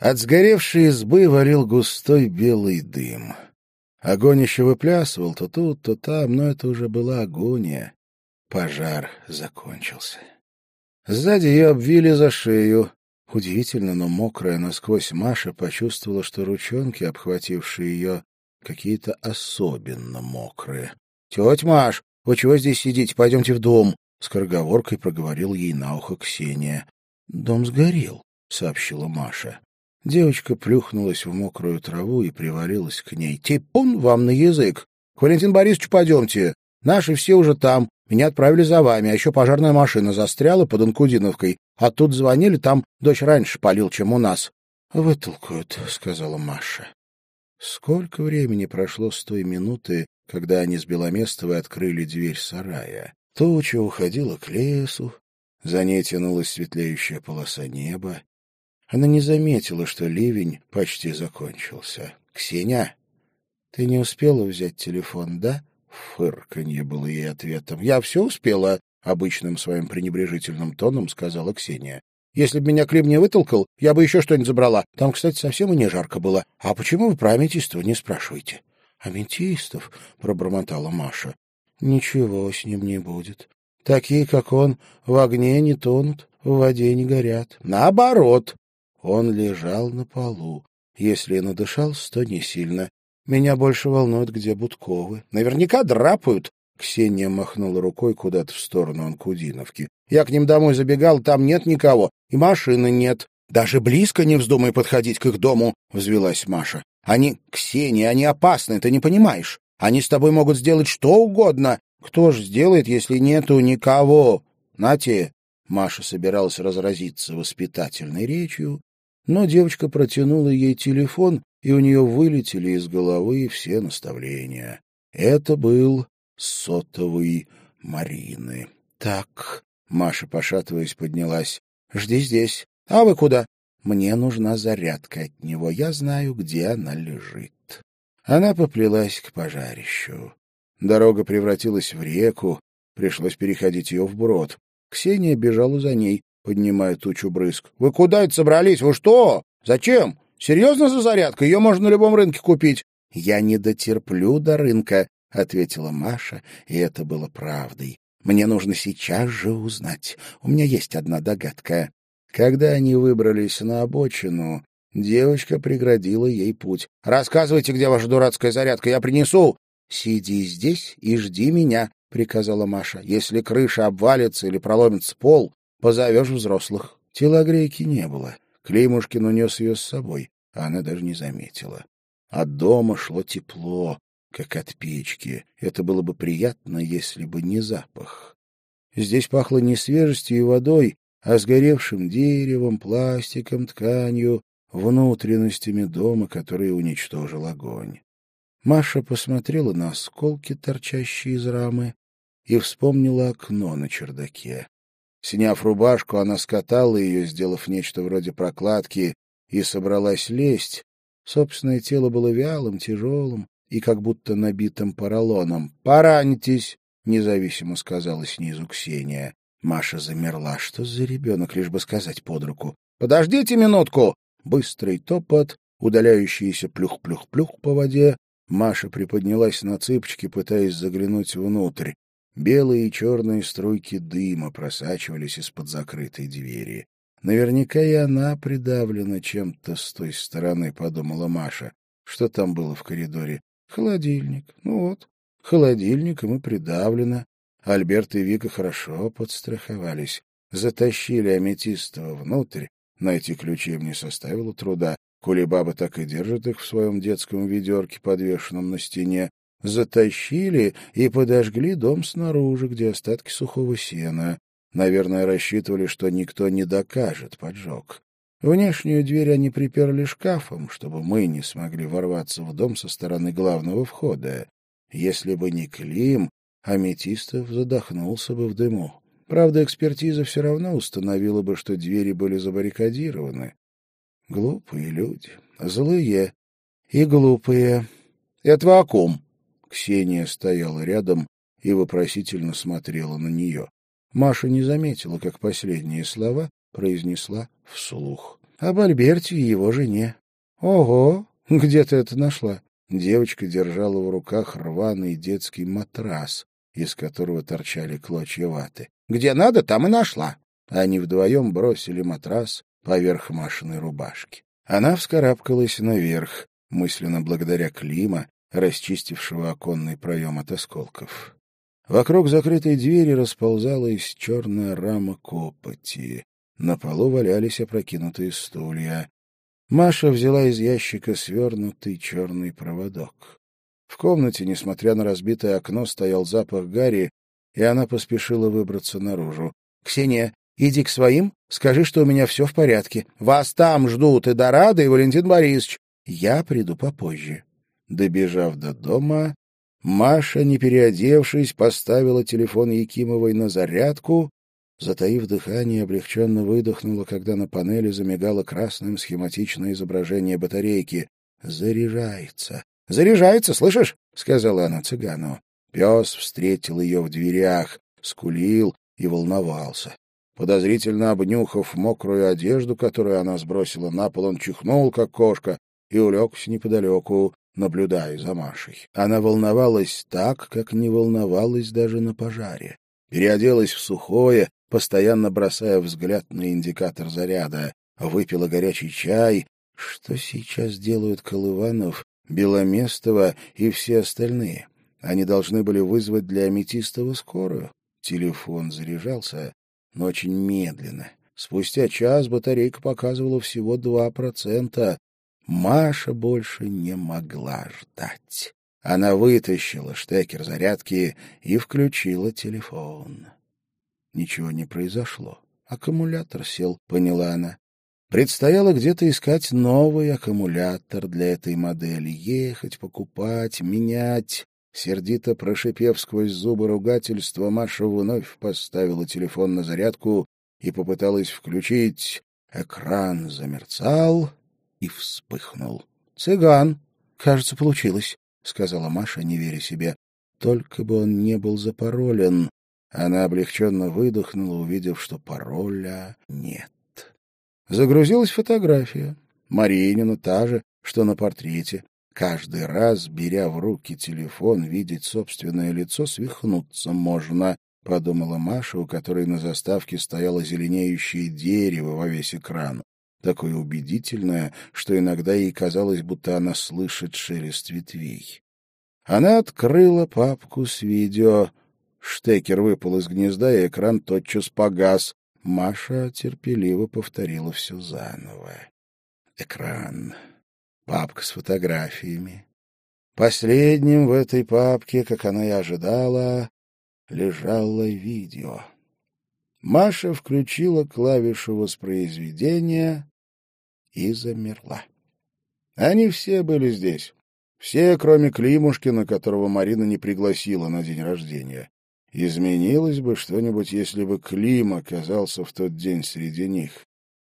От сгоревшей избы варил густой белый дым. Огонь еще выплясывал то тут, то там, но это уже была агония. Пожар закончился. Сзади ее обвили за шею. Удивительно, но мокрая насквозь Маша почувствовала, что ручонки, обхватившие ее, какие-то особенно мокрые. — Тетя Маш, вы чего здесь сидите? Пойдемте в дом. — скороговоркой проговорил ей на ухо Ксения. — Дом сгорел, — сообщила Маша. Девочка плюхнулась в мокрую траву и привалилась к ней. — Типун вам на язык! К Валентину Борисовичу пойдемте. Наши все уже там. Меня отправили за вами, а еще пожарная машина застряла под Анкудиновкой. А тут звонили, там дочь раньше полил, чем у нас. — Вытолкают, — сказала Маша. Сколько времени прошло с той минуты, когда они с Беломестовой открыли дверь сарая? Туча уходила к лесу, за ней тянулась светлеющая полоса неба. Она не заметила, что ливень почти закончился. — Ксения, ты не успела взять телефон, да? Фырканье было ей ответом. — Я все успела, — обычным своим пренебрежительным тоном сказала Ксения. — Если бы меня Клим не вытолкал, я бы еще что-нибудь забрала. Там, кстати, совсем и не жарко было. А почему вы про аметистов не спрашиваете? — Аметистов? — пробормотала Маша. Ничего с ним не будет. Такие, как он, в огне не тонут, в воде не горят. Наоборот, он лежал на полу. Если и надышался, то не сильно. Меня больше волнует, где Будковы. Наверняка драпают. Ксения махнула рукой куда-то в сторону Анкудиновки. Я к ним домой забегал, там нет никого, и машины нет. Даже близко не вздумай подходить к их дому, — взвелась Маша. Они, Ксения, они опасны, ты не понимаешь. Они с тобой могут сделать что угодно. Кто ж сделает, если нету никого? Нате!» Маша собиралась разразиться воспитательной речью, но девочка протянула ей телефон, и у нее вылетели из головы все наставления. Это был сотовый Марины. «Так», — Маша, пошатываясь, поднялась, — «жди здесь. А вы куда?» «Мне нужна зарядка от него. Я знаю, где она лежит». Она поплелась к пожарищу. Дорога превратилась в реку, пришлось переходить ее вброд. Ксения бежала за ней, поднимая тучу брызг. — Вы куда это собрались? Вы что? Зачем? Серьезно за зарядкой? Ее можно на любом рынке купить. — Я не дотерплю до рынка, — ответила Маша, и это было правдой. Мне нужно сейчас же узнать. У меня есть одна догадка. Когда они выбрались на обочину, Девочка преградила ей путь. — Рассказывайте, где ваша дурацкая зарядка, я принесу. — Сиди здесь и жди меня, — приказала Маша. — Если крыша обвалится или проломится пол, позовешь взрослых. Телогрейки не было. Клеймушкин унес ее с собой, а она даже не заметила. От дома шло тепло, как от печки. Это было бы приятно, если бы не запах. Здесь пахло не свежестью и водой, а сгоревшим деревом, пластиком, тканью, внутренностями дома, который уничтожил огонь. Маша посмотрела на осколки, торчащие из рамы, и вспомнила окно на чердаке. Сняв рубашку, она скатала ее, сделав нечто вроде прокладки, и собралась лезть. Собственное тело было вялым, тяжелым и как будто набитым поролоном. «Поранитесь!» — независимо сказала снизу Ксения. Маша замерла. Что за ребенок, лишь бы сказать под руку. «Подождите минутку!» Быстрый топот, удаляющийся плюх-плюх-плюх по воде. Маша приподнялась на цыпочки, пытаясь заглянуть внутрь. Белые и черные струйки дыма просачивались из-под закрытой двери. Наверняка и она придавлена чем-то с той стороны, — подумала Маша. Что там было в коридоре? Холодильник. Ну вот, холодильник, и придавлено. Альберт и Вика хорошо подстраховались. Затащили Аметистова внутрь, Найти ключи им не составило труда. Коли баба так и держит их в своем детском ведерке, подвешенном на стене, затащили и подожгли дом снаружи, где остатки сухого сена. Наверное, рассчитывали, что никто не докажет поджог. Внешнюю дверь они приперли шкафом, чтобы мы не смогли ворваться в дом со стороны главного входа. Если бы не Клим, Аметистов задохнулся бы в дыму. Правда, экспертиза все равно установила бы, что двери были забаррикадированы. Глупые люди, злые и глупые. — Это о? Ксения стояла рядом и вопросительно смотрела на нее. Маша не заметила, как последние слова произнесла вслух. об Альберте и его жене. — Ого! Где ты это нашла? Девочка держала в руках рваный детский матрас, из которого торчали клочья ваты. — Где надо, там и нашла. Они вдвоем бросили матрас поверх Машиной рубашки. Она вскарабкалась наверх, мысленно благодаря Клима, расчистившего оконный проем от осколков. Вокруг закрытой двери расползалась черная рама копоти. На полу валялись опрокинутые стулья. Маша взяла из ящика свернутый черный проводок. В комнате, несмотря на разбитое окно, стоял запах гари, и она поспешила выбраться наружу. — Ксения, иди к своим, скажи, что у меня все в порядке. Вас там ждут и Дорадо, и Валентин Борисович. Я приду попозже. Добежав до дома, Маша, не переодевшись, поставила телефон Якимовой на зарядку, затаив дыхание, облегченно выдохнула, когда на панели замигало красным схематичное изображение батарейки. «Заряжается! Заряжается, слышишь?» — сказала она цыгану. Пес встретил ее в дверях, скулил и волновался. Подозрительно обнюхав мокрую одежду, которую она сбросила на пол, он чихнул, как кошка, и улегся неподалеку, наблюдая за Машей. Она волновалась так, как не волновалась даже на пожаре. Переоделась в сухое, постоянно бросая взгляд на индикатор заряда. Выпила горячий чай. Что сейчас делают Колыванов, Беломестова и все остальные? Они должны были вызвать для Аметистова скорую. Телефон заряжался, но очень медленно. Спустя час батарейка показывала всего два процента, Маша больше не могла ждать. Она вытащила штекер зарядки и включила телефон. Ничего не произошло. Аккумулятор сел, поняла она. Предстояло где-то искать новый аккумулятор для этой модели, ехать, покупать, менять. Сердито прошипев сквозь зубы ругательства, Маша вновь поставила телефон на зарядку и попыталась включить. Экран замерцал, и вспыхнул. — Цыган! Кажется, получилось, — сказала Маша, не веря себе. Только бы он не был запаролен. Она облегченно выдохнула, увидев, что пароля нет. Загрузилась фотография. Маринина та же, что на портрете. Каждый раз, беря в руки телефон, видеть собственное лицо свихнуться можно, — подумала Маша, у которой на заставке стояло зеленеющее дерево во весь экран такое убедительное, что иногда ей казалось, будто она слышит шелест ветвей. Она открыла папку с видео. Штекер выпал из гнезда, и экран тотчас погас. Маша терпеливо повторила все заново. Экран. Папка с фотографиями. Последним в этой папке, как она и ожидала, лежало видео. Маша включила клавишу воспроизведения и замерла. Они все были здесь. Все, кроме Климушкина, которого Марина не пригласила на день рождения. Изменилось бы что-нибудь, если бы Клим оказался в тот день среди них.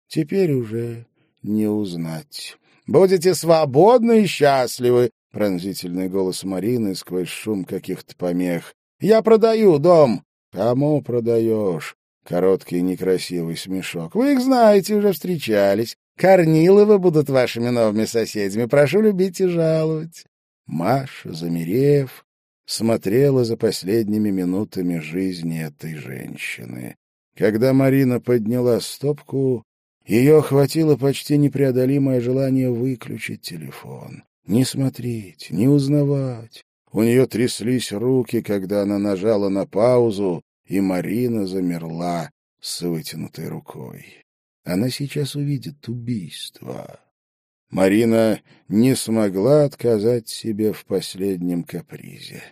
Теперь уже не узнать. «Будете свободны и счастливы!» — пронзительный голос Марины сквозь шум каких-то помех. «Я продаю дом!» «Кому продаешь?» Короткий некрасивый смешок. «Вы их знаете, уже встречались. Корниловы будут вашими новыми соседями. Прошу любить и жаловать. Маша, замерев, смотрела за последними минутами жизни этой женщины. Когда Марина подняла стопку, ее охватило почти непреодолимое желание выключить телефон. Не смотреть, не узнавать. У нее тряслись руки, когда она нажала на паузу, и Марина замерла с вытянутой рукой. Она сейчас увидит убийство. Марина не смогла отказать себе в последнем капризе.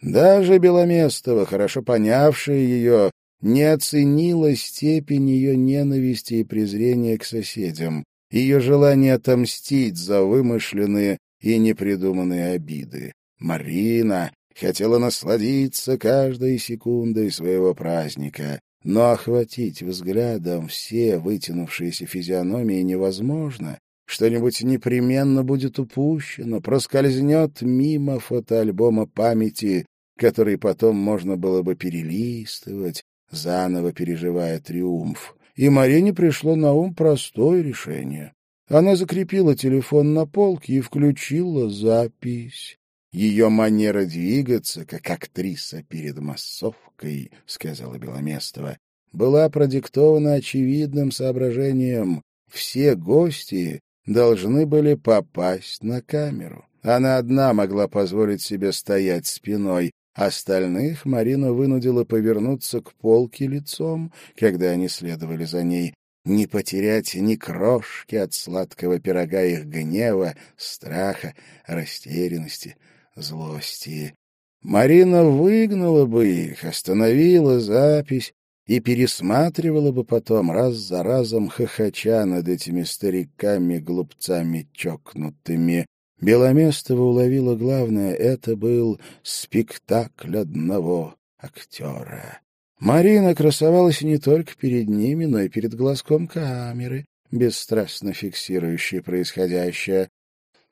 Даже Беломестова, хорошо понявшая ее, не оценила степень ее ненависти и презрения к соседям, ее желание отомстить за вымышленные и непридуманные обиды. Марина хотела насладиться каждой секундой своего праздника, но охватить взглядом все вытянувшиеся физиономии невозможно. Что-нибудь непременно будет упущено, проскользнет мимо фотоальбома памяти, который потом можно было бы перелистывать, заново переживая триумф. и Марине пришло на ум простое решение. Она закрепила телефон на полке и включила запись. Ее манера двигаться, как актриса перед массовкой, — сказала Беломестова, — была продиктована очевидным соображением. Все гости должны были попасть на камеру. Она одна могла позволить себе стоять спиной. Остальных Марина вынудила повернуться к полке лицом, когда они следовали за ней. Не потерять ни крошки от сладкого пирога их гнева, страха, растерянности — злости. Марина выгнала бы их, остановила запись и пересматривала бы потом раз за разом хохоча над этими стариками-глупцами чокнутыми. Беломестова уловила главное — это был спектакль одного актера. Марина красовалась не только перед ними, но и перед глазком камеры, бесстрастно фиксирующей происходящее.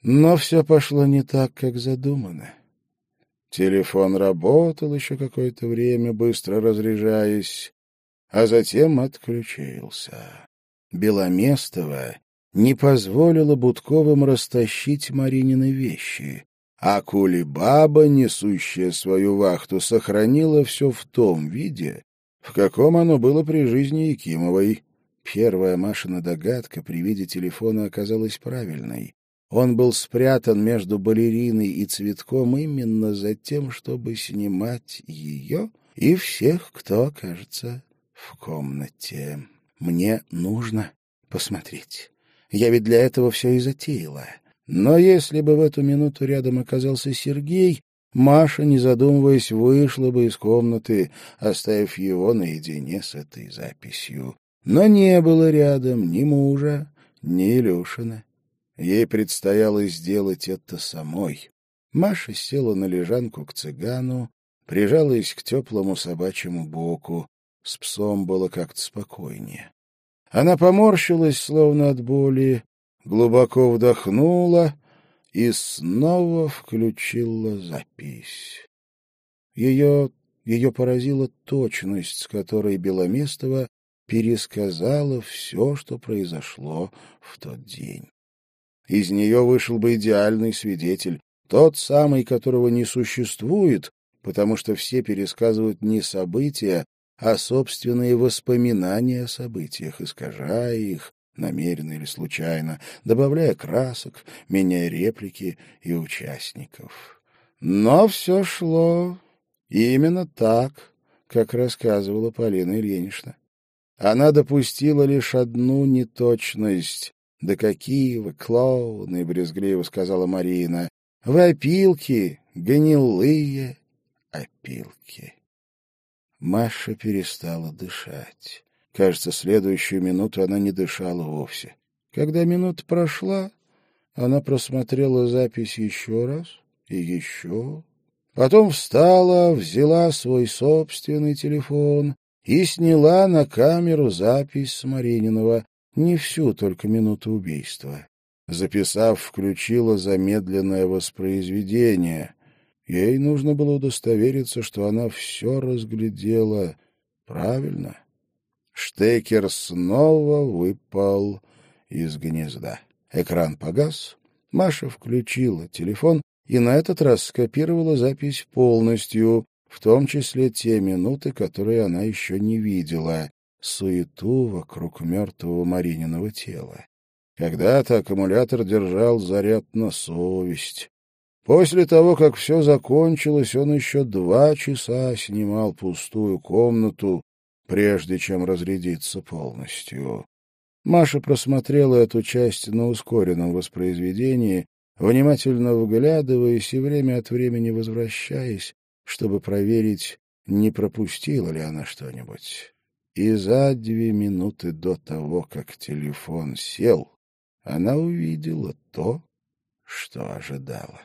Но все пошло не так, как задумано. Телефон работал еще какое-то время, быстро разряжаясь, а затем отключился. Беломестова не позволила Будковым растащить Маринины вещи, а Кулибаба, несущая свою вахту, сохранила все в том виде, в каком оно было при жизни Якимовой. Первая Машина догадка при виде телефона оказалась правильной. Он был спрятан между балериной и цветком именно за тем, чтобы снимать ее и всех, кто окажется в комнате. Мне нужно посмотреть. Я ведь для этого все и затеяла. Но если бы в эту минуту рядом оказался Сергей, Маша, не задумываясь, вышла бы из комнаты, оставив его наедине с этой записью. Но не было рядом ни мужа, ни Илюшина. Ей предстояло сделать это самой. Маша села на лежанку к цыгану, прижалась к теплому собачьему боку. С псом было как-то спокойнее. Она поморщилась, словно от боли, глубоко вдохнула и снова включила запись. Ее, ее поразила точность, с которой Беломестова пересказала все, что произошло в тот день. Из нее вышел бы идеальный свидетель, тот самый, которого не существует, потому что все пересказывают не события, а собственные воспоминания о событиях, искажая их, намеренно или случайно, добавляя красок, меняя реплики и участников. Но все шло именно так, как рассказывала Полина Ильинична. Она допустила лишь одну неточность. «Да какие вы клоуны!» — брезгливо сказала Марина. «Вы опилки, гнилые опилки». Маша перестала дышать. Кажется, следующую минуту она не дышала вовсе. Когда минута прошла, она просмотрела запись еще раз и еще. Потом встала, взяла свой собственный телефон и сняла на камеру запись с Марининого, не всю, только минуту убийства. Записав, включила замедленное воспроизведение. Ей нужно было удостовериться, что она все разглядела правильно. Штекер снова выпал из гнезда. Экран погас. Маша включила телефон и на этот раз скопировала запись полностью, в том числе те минуты, которые она еще не видела суету вокруг мертвого Марининого тела. Когда-то аккумулятор держал заряд на совесть. После того, как все закончилось, он еще два часа снимал пустую комнату, прежде чем разрядиться полностью. Маша просмотрела эту часть на ускоренном воспроизведении, внимательно вглядываясь и время от времени возвращаясь, чтобы проверить, не пропустила ли она что-нибудь. И за две минуты до того, как телефон сел, она увидела то, что ожидала.